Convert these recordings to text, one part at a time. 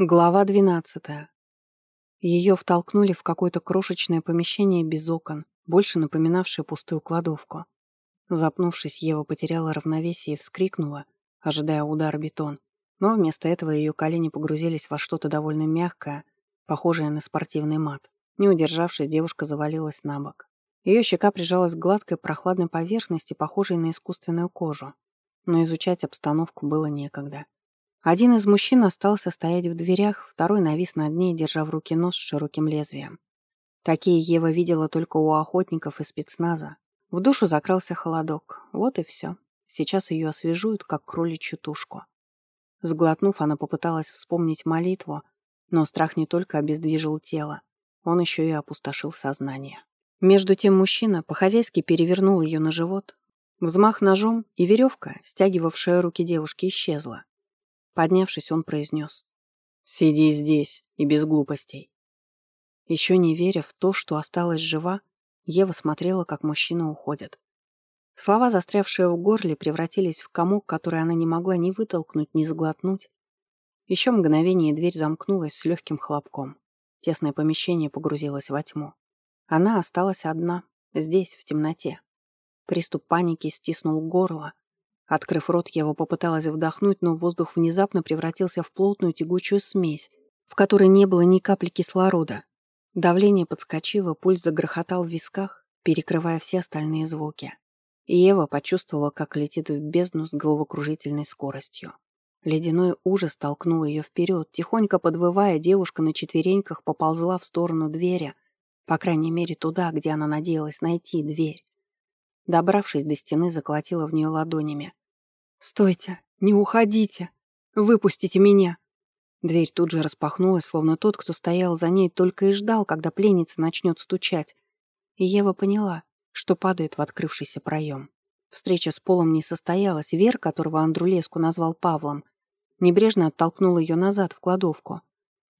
Глава 12. Ее втолкнули в какое-то крошечное помещение без окон, больше напоминавшее пустую кладовку. Запнувшись, Ева потеряла равновесие и вскрикнула, ожидая удара бетон, но вместо этого ее колени погрузились во что-то довольно мягкое, похожее на спортивный мат. Не удержавшись, девушка завалилась на бок. Ее щека прижалась к гладкой прохладной поверхности, похожей на искусственную кожу. Но изучать обстановку было некогда. Один из мужчин остался стоять в дверях, второй навис над ней, держа в руке нож с широким лезвием. Такие Ева видела только у охотников и спецназа. В душу закрался холодок. Вот и все. Сейчас ее освежуют, как кроличью тушку. Сглотнув, она попыталась вспомнить молитву, но страх не только обездвижил тело, он еще и опустошил сознание. Между тем мужчина по-хозяйски перевернул ее на живот. Взмах ножом, и веревка, стягивавшая руки девушки, исчезла. Поднявшись, он произнес. «Сиди здесь и без глупостей». Еще не веря в то, что осталась жива, Ева смотрела, как мужчина уходит. Слова, застрявшие в горле, превратились в комок, который она не могла ни вытолкнуть, ни сглотнуть. Еще мгновение дверь замкнулась с легким хлопком. Тесное помещение погрузилось во тьму. Она осталась одна, здесь, в темноте. Приступ паники стиснул горло, Открыв рот, Ева попыталась вдохнуть, но воздух внезапно превратился в плотную тягучую смесь, в которой не было ни капли кислорода. Давление подскочило, пульс загрохотал в висках, перекрывая все остальные звуки. И Ева почувствовала, как летит в бездну с головокружительной скоростью. Ледяной ужас толкнул ее вперед. Тихонько подвывая, девушка на четвереньках поползла в сторону двери, по крайней мере туда, где она надеялась найти дверь. Добравшись до стены, заколотила в нее ладонями. «Стойте! Не уходите! Выпустите меня!» Дверь тут же распахнулась, словно тот, кто стоял за ней, только и ждал, когда пленница начнет стучать. И Ева поняла, что падает в открывшийся проем. Встреча с Полом не состоялась. Вер, которого Андрулеску назвал Павлом, небрежно оттолкнул ее назад в кладовку.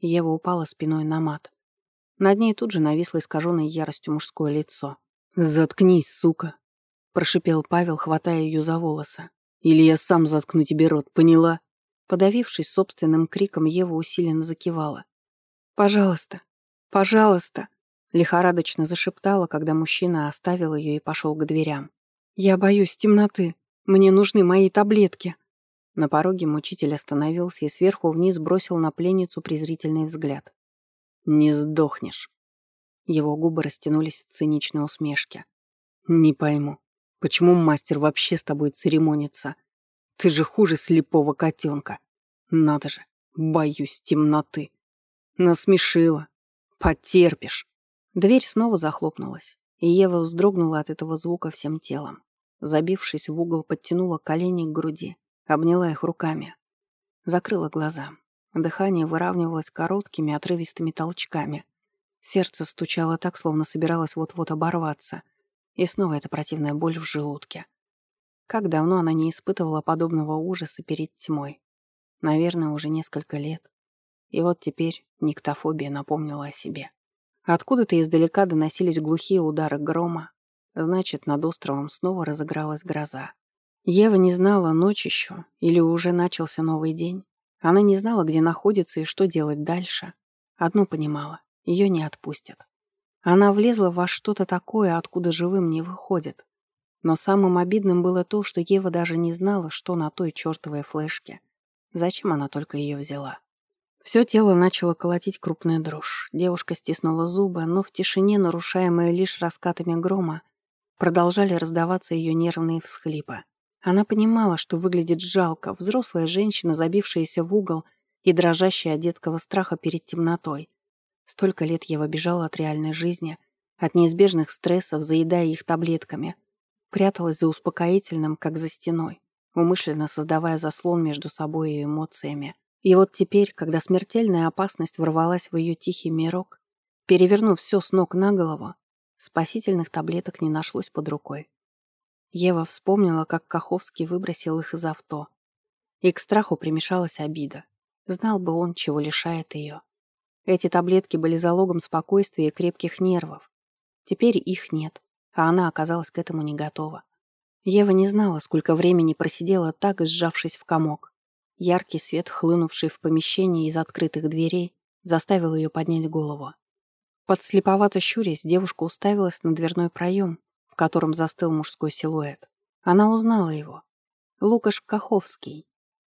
Ева упала спиной на мат. Над ней тут же нависло искаженное яростью мужское лицо. «Заткнись, сука!» — прошипел Павел, хватая ее за волосы. Или я сам заткну тебе рот, поняла?» Подавившись собственным криком, Ева усиленно закивала. «Пожалуйста, пожалуйста!» Лихорадочно зашептала, когда мужчина оставил ее и пошел к дверям. «Я боюсь темноты. Мне нужны мои таблетки». На пороге мучитель остановился и сверху вниз бросил на пленницу презрительный взгляд. «Не сдохнешь». Его губы растянулись в циничной усмешке. «Не пойму, Почему мастер вообще с тобой церемонится? Ты же хуже слепого котенка. Надо же, боюсь темноты. Насмешила. Потерпишь. Дверь снова захлопнулась, и Ева вздрогнула от этого звука всем телом. Забившись в угол, подтянула колени к груди, обняла их руками. Закрыла глаза. Дыхание выравнивалось короткими, отрывистыми толчками. Сердце стучало так, словно собиралось вот-вот оборваться — и снова эта противная боль в желудке. Как давно она не испытывала подобного ужаса перед тьмой? Наверное, уже несколько лет. И вот теперь никтофобия напомнила о себе. Откуда-то издалека доносились глухие удары грома. Значит, над островом снова разыгралась гроза. Ева не знала, ночь еще или уже начался новый день. Она не знала, где находится и что делать дальше. Одно понимала — ее не отпустят. Она влезла во что-то такое, откуда живым не выходит. Но самым обидным было то, что Ева даже не знала, что на той чертовой флешке. Зачем она только ее взяла? Все тело начало колотить крупная дрожь. Девушка стиснула зубы, но в тишине, нарушаемой лишь раскатами грома, продолжали раздаваться ее нервные всхлипы. Она понимала, что выглядит жалко, взрослая женщина, забившаяся в угол и дрожащая от детского страха перед темнотой. Столько лет Ева бежала от реальной жизни, от неизбежных стрессов, заедая их таблетками. Пряталась за успокоительным, как за стеной, умышленно создавая заслон между собой и эмоциями. И вот теперь, когда смертельная опасность ворвалась в ее тихий мирок, перевернув все с ног на голову, спасительных таблеток не нашлось под рукой. Ева вспомнила, как Каховский выбросил их из авто. И к страху примешалась обида. Знал бы он, чего лишает ее. Эти таблетки были залогом спокойствия и крепких нервов. Теперь их нет, а она оказалась к этому не готова. Ева не знала, сколько времени просидела так, сжавшись в комок. Яркий свет, хлынувший в помещение из открытых дверей, заставил ее поднять голову. Подслеповато щурясь, девушка уставилась на дверной проем, в котором застыл мужской силуэт. Она узнала его. Лукаш Каховский,